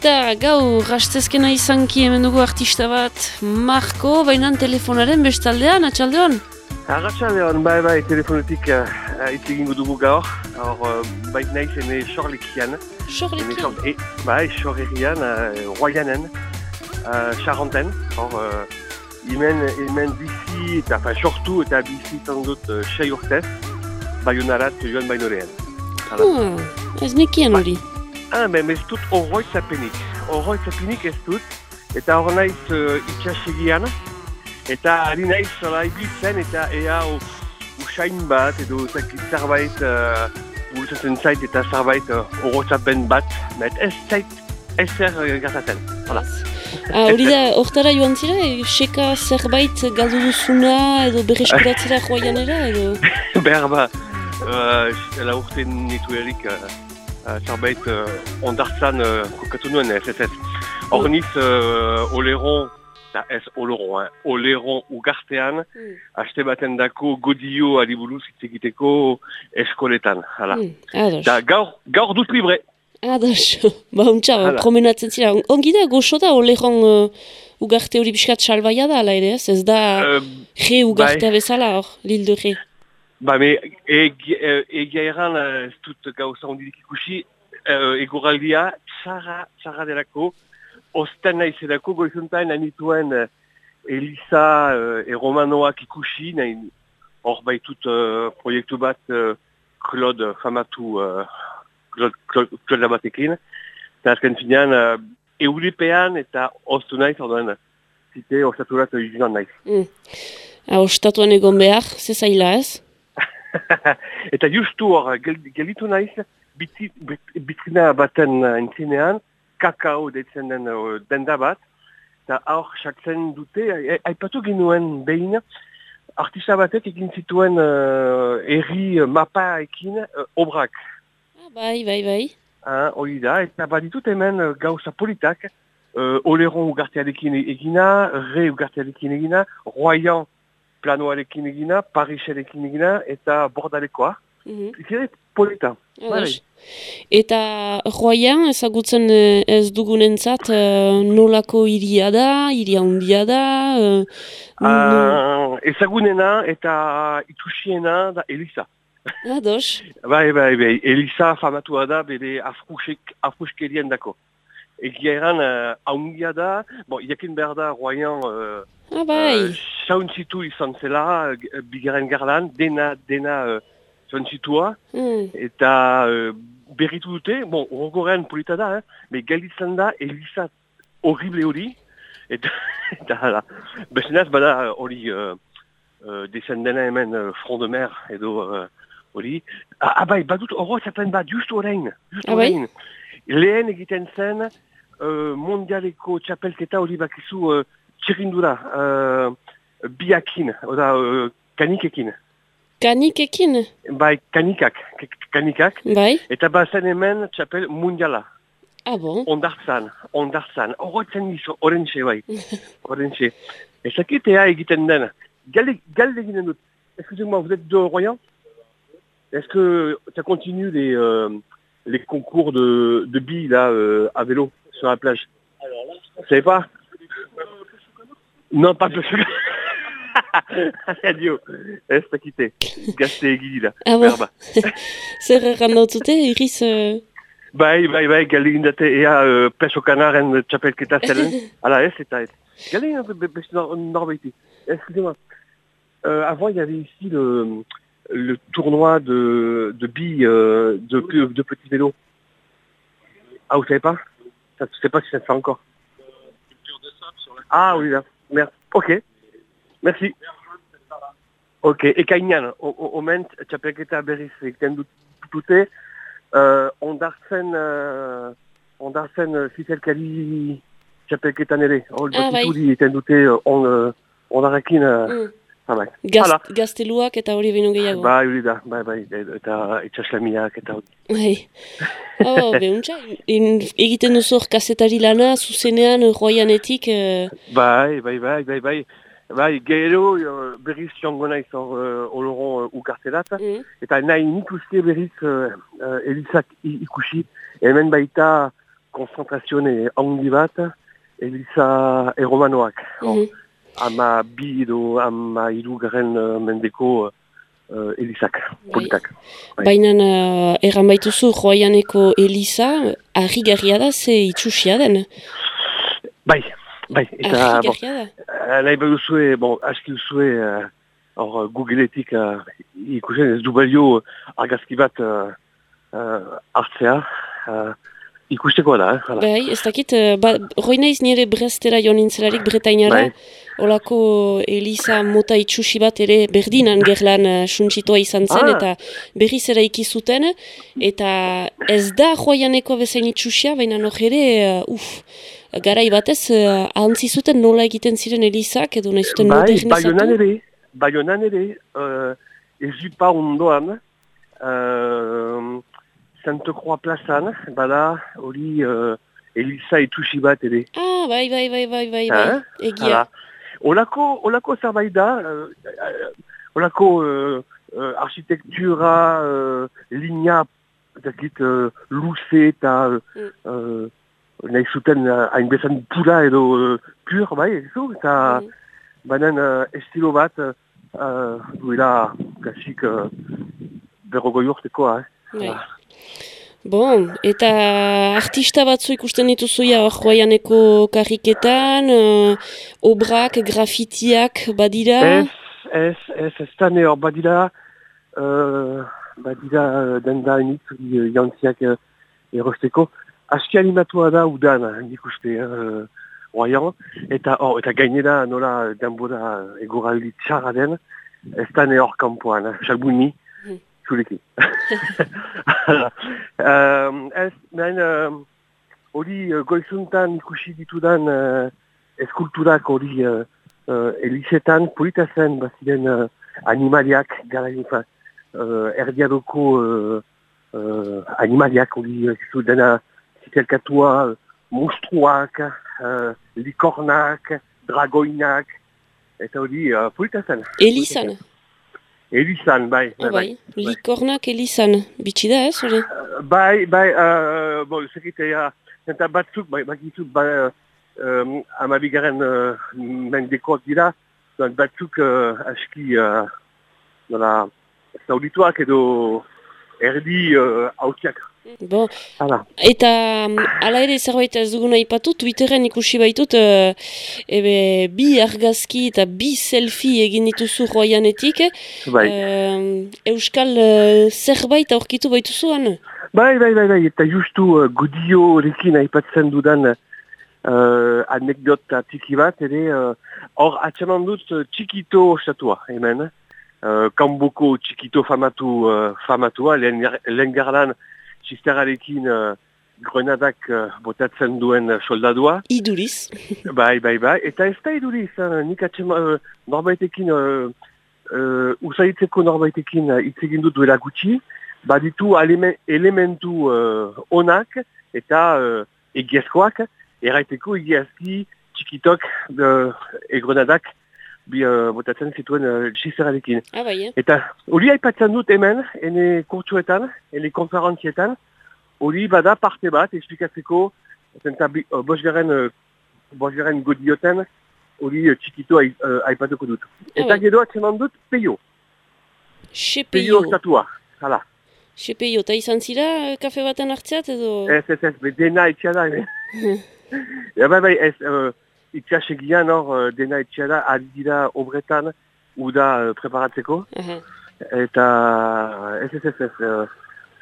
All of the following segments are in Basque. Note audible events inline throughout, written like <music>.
Eta gau, rastezkena izanki hemen dugu artista bat, Marko, bainan telefonaren bestaldean, atxaldeon? Arratxaldeon, bai bai, telefonetik uh, hitz egingo dugu gaur. Hor, uh, bai naiz ene sorlekian. Sorlekian? E, bai, sorlekian, uh, royanen, uh, charanten. Hor, uh, hemen, hemen bizi, eta fa, sortu eta bizi izan dut uh, sei urtez, baionarat joan bainorean. Ah, ez nekien hori. Ah, ben, ez dut horroitzapenik. Horroitzapenik ez dut. Eta hor naiz uh, itxasegian. Eta ari naiz zola ibiltzen eta ea o, usain bat edo zerbait uh, bultzatzen zait eta zerbait uh, horroitzapen bat. Met ez zait ez zer uh, gertatzen. Hala. Hori da, hortara joan zira, seka zerbait galdu duzuna edo <laughs> berreskuratzera joaianera edo? Behar ba, uh, la urten nitu erik uh, uh, zerbait uh, ondartzan uh, kokatu nuen ez ez ez. Hor niz uh, oleron, da ez oleron, hein, oleron ugartean, Mm. haste baten dako godio adiburuz hitz egiteko eskoletan. Hala. Hmm, ados. Da gaur, gaur dut libre. Ados, <laughs> ba untxa, promenatzen zira. Ongi da, goxo da, oleron uh, ugarte hori pixkat salbaia da, ala ere, ez? Ez da, Uh, je ugartea bai. bezala hor, lil de je. Ba, me, eh, egia erran uh, ez dut gauza hondirik ikusi, uh, eguraldia txarra, txarra delako, osten naizelako goizuntain anituen uh, Elisa uh, eromanoak ikusi, nahi hor baitut uh, proiektu bat uh, Claude famatu Claude, Claude, Claude batekin, eta azken finean uh, eulipean eta oztu naiz, orduan, zite ostaturat joan naiz. Mm. Ah, ostatuan egon behar, ze zaila ez? <laughs> eta justu hor, gel, gelitu naiz, biti, bit- bitrina baten entzinean, kakao deitzen den uh, denda bat, eta hor sakzen dute, a- aipatu ginuen behin, artista batek egin zituen uh, erri uh, mapaekin uh, obrak. Ah, bai, bai, bai. Ah, hori da, eta baditut hemen uh, gauza politak, uh, Oleron ugartearekin egina, Re ugartearekin egina, Royan planoarekin egina, Pariserekin egina, eta Bordalekoa. Mhm. Zire polita. Ados. Eta joaian ezagutzen eh, ez dugunentzat eh, nolako iria da, iria handia da, eh, no- Uh, ezagunena eta itusiena da Elisa. ados. Bai, bai, bai. Elisa famatua da bere afruskek, afruskerien dako. Egia eran, uh, haungia da, bon, jakin behar da, Royan, uh, Ah, bai. uh, sauntzitu izan zela, uh, bigaren garlan, dena, dena uh, sauntzitua, Mm. eta uh, berritu dute, bon, horregorean polita da, eh, me galditzen da, Elisa horrible hori, eta, <laughs> eta hala, bestenaz bada hori uh, uh, descendena hemen uh, front de mer edo uh, hori. Ah, ah, bai, badut horretzapen bat, just orain, just Ah, bai? orain. Lehen egiten zen uh, mondialeko txapelketa hori bakizu uh, txirindura, uh, biakin, oda uh, kanikekin. Kanikekin, Bai, kanikak, kanikak, bai. eta bazen hemen txapel mundiala. Ah, bon? Ondartzan, ondartzan, horretzen nizo, orentxe bai, <laughs> orentxe. Ezakitea egiten den, galde, galde egiten dut. Excusez-moi, vous êtes de Royan? Est-ce que ça continue les, euh, les concours de, de billes là, euh, à vélo? Sur la plage Vous savez pas Non, pas de Adieu. Ez dakite. Gazte egidila. Ah, bon. Berba. Zer erran dautute, iriz... eh, Bai, bai, bai, galdegin dute ea uh, peso kanaren txapelketa zelen. Ala ez, eta ez. Galdegin dute be- beste nor norbaiti. Excusez-moi. Euh, avant, il y avait ici le, le tournoi de, de billes euh, de, de petits vélos. Ah, vous savez pas? Ça, Je sais pas si ça se fait encore. Ah oui, là. Merci. Ok. Merci. Ok. Ekainan, omen txapelketa berriz egiten dut- dute, uh, ondartzen, uh, ondartzen uh, fizelkari txapelketan ere. Hol Ah, egiten dute uh, on, uh, ondarrekin, uh, mm. Ah, bai. Gaz. Gazteluak eta hori beno gehiago. Bai, hori da, bai, bai, eta itxaslamiak eta hori. Bai. Oh, behuntza, egiten duzu hor kazetari lana, zuzenean, joaianetik... Eh, Bai, bai, bai, bai, bai. Bai, gero uh, berriz joango naiz hor uh, oloron uh, ukartelat. mm. Eta nahi nik uste berriz uh, uh, Elisak i- ikusi. Hemen baita konzentrazione handi bat, Eliza erromanoak. Mhm. Ama bi edo ama irugaren uh, mendeko uh, Elizak, Bai. politak. Bai. Baina uh, erran baituzu joaianeko Eliza, harri da ze itxusia den. Bai, bai, eta Harri bon, nahi baduzue, bon, aski duzue, uh, hor uh, Googleetik uh, ikusen ez du balio argazki bat uh, uh, hartzea, uh, ikusteko da, eh? hala. Bai, ez dakit, uh, ba, roi naiz nire brestera joan nintzelarik bretainara, Bai. olako Eliza mota itxusi bat ere berdinan gerlan uh, suntsitoa izan zen, Ah. eta berriz era ikizuten, eta ez da joaianeko bezain itxusia, baina nog ere, uh, uf, garai batez, uh, ahantzi zuten nola egiten ziren Elizak, edo nahi zuten Bai, modernizatu. baionan ere, baionan ere, uh, ez dut pa ondoan, uh, Santa Croix plazan, bada, hori uh, Eliza etxusi bat ere. Ah, bai, bai, bai, bai, bai, Ah, bai, egia. Olako, olako zerbait da, uh, uh, olako uh, uh, architektura, uh, linea, dakit, uh, luze eta Mm. uh, nahi zuten uh, hainbezan pura edo uh, pur, bai, ezo, eta Mm. banan uh, estilo bat uh, uh, duela kasik uh, berrogoi urtekoa, eh? Bai. Bon, eta artista batzu ikusten dituzuia hor joaianeko karriketan, uh, obrak, grafitiak badira. Ez, ez, ez, ez da ne hor badira, uh, badira uh, denda initz, uh, jantziak uh, erosteko. Aski animatua da udan, nik uste, uh, oaian, eta, oh, eta gainera nola denbora egoraldi txarra den, ez da ne hor kanpoan, eh, salbuni, Mhm. Zurekin. <laughs> um, ez, nahin, um, hori uh, goizuntan ikusi ditudan uh, eskulturak hori uh, uh, elizetan polita zen baziren uh, animaliak gara uh, erdiadoko uh, uh, animaliak hori uh, dena zitelkatua uh, monstruak, uh, likornak, dragoinak, eta hori uh, polita zen. Elizan, Elizan, bai. ah, bai, likornak Elizan, bitxi da ez, hori? Bai, bai, uh, bon, segitea, eta batzuk, bai, bakitzuk, ba, um, amabigaren uh, mendekoak dira, batzuk uh, aski, uh, nola, zaudituak edo erdi uh, hautiak. Bon, Hala. eta um, ala ere zerbait ez duguna ipatu, Twitteren ikusi baitut, uh, ebe, bi argazki eta bi selfie egin dituzu joaianetik, Bai. um, Euskal uh, zerbait aurkitu baituzuan? bai, bai, bai, bai, eta justu uh, gudio horrekin aipatzen dudan uh, anekdota tiki bat, ere, uh, hor atxeman dut uh, txikito osatua, hemen. Uh, kanboko txikito famatu, uh, famatua, lehen, lehen garlan txisterarekin uh, grenadak uh, botatzen duen uh, soldadua. Iduriz. <laughs> bai, bai, bai. Eta ez da iduriz, uh, nik atxeman uh, norbaitekin, uh, uh, usaitzeko norbaitekin uh, hitz egin dut duela gutxi, baditu aleme, elementu uh, onak eta uh, egiazkoak, erraiteko egiazki txikitok uh, egrenadak bi uh, botatzen zituen uh, txisterarekin. Ah, bai, eh? Eta hori aipatzen dut hemen, ene kurtsuetan, ene konferentzietan, hori bada parte bat, esplikatzeko, zenta uh, bosgaren, uh, bosgaren godioten, hori uh, txikito ai- uh, aipatuko dut. Eta bai. gero atseman dut peio, peio Xepeio. estatua, hala. Xepeio, eta izan zira eh, kafe baten hartzeat edo? Ez, ez, ez, dena etxea da, <laughs> ja, bai, bai, ez, uh, itxasegian hor, uh, dena etxea da, ari dira obretan, uda uh, preparatzeko. Aha. Eta ez ez ez ez uh,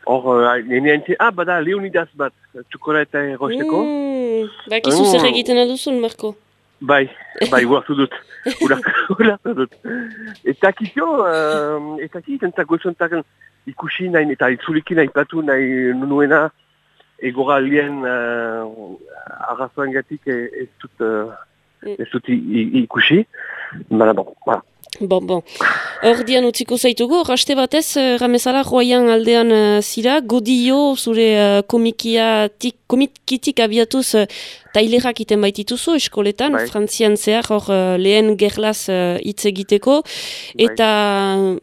hor uh, nene ente, ah bada Leonidas bat txokolata erosteko Mm, bakizu zer Mm. egiten aduzun, Marko? bai, bai <laughs> uartu dut ulartu <laughs> ulartu dut eta kito uh, eta kito eta goizontaken ikusi nahi eta itzulekin aipatu nahi nuena egora lien uh, arrazoen gatik e- ez dut uh, ez dut ikusi Bala, bon, voilà. Bon, bon. Hor dian utziko zaitugu, raste batez, eh, ramezala joaian aldean eh, zira, godio zure uh, komikiatik, komikitik abiatuz uh, tailerak iten baitituzu eskoletan, Bai. frantzian zehar hor eh, lehen gerlaz hitz egiteko, eta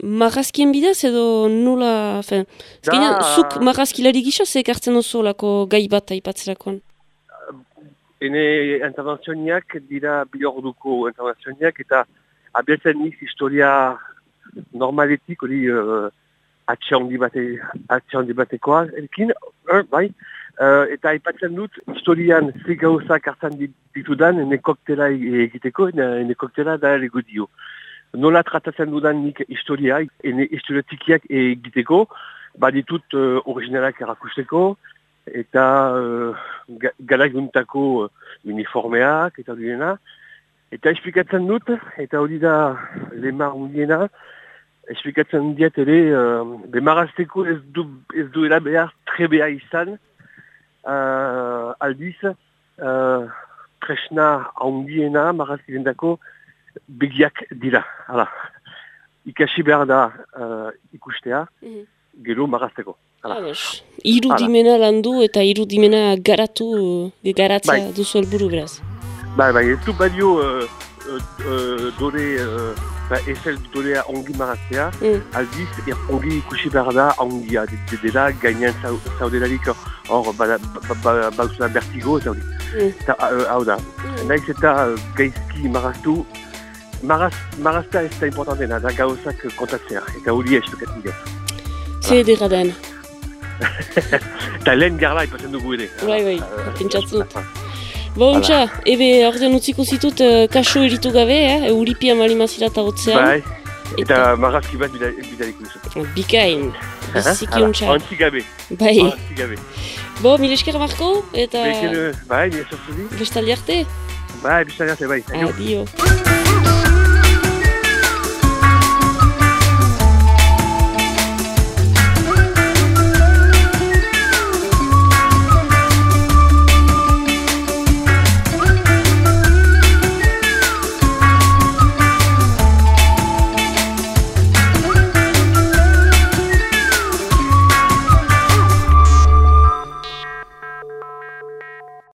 marrazkien bidez edo nula, fen, Da- zuk marrazkilari gisa ze ekartzen duzu lako gai bat aipatzerakoan? ene intervenzioniak dira bi orduko intervenzioniak eta abiatzen niz historia normaletik hori uh, atxe handi bate, batekoa elkin, uh, bai, uh, eta aipatzen dut historian ze gauzak hartzen ditudan ene koktela egiteko, ene koktela da ere dio. Nola tratatzen dudan nik historia, ene historiatikiak egiteko, baditut uh, originalak erakusteko, eta uh, galaguntako uh, uniformeak eta hori Eta esplikatzen dut, eta hori da lemar mundiena, esplikatzen diet ere, uh, bemarazteko ez, du, ez duela behar trebea izan, uh, aldiz, uh, tresna handiena marazkiren dako begiak dira. Hala. Ikasi behar da uh, ikustea, mm -hmm. gero marazteko. Irudimena landu eta irudimena garatu, garatzea bai. duzu helburu beraz. Bai, bai, ez du badio uh, uh, uh, dore, uh, ba, ezel dorea ongi maraztea, mm. aldiz, er, ongi ikusi behar da ongia, dela gainean zaudelarik hor bauzuna bertigo, eta hori. Mm. Hau da, mm. nahiz eta gaizki maraztu, Maraz, marazta ez da importantena, da gauzak kontatzea, eta hori ez dukatzen dut. Zer dira den? <laughs> Eta lehen garla ipatzen dugu ere. Bai, bai, pentsatzut. Bo, untxa, ebe ordean utziko zitut uh, kaso eritu gabe, eh? Euripia malimazira eta hotzean. Bai, eta, eta marazki bat bidaliko duzu. Bikain, biziki untxa. Antzi gabe. Bai. Antzi gabe. Bo, mile esker Marko, eta... Bekene, bai, nire sortu di. Bestaldi arte? Bai, bestaldi arte, bai. Adio. Adio.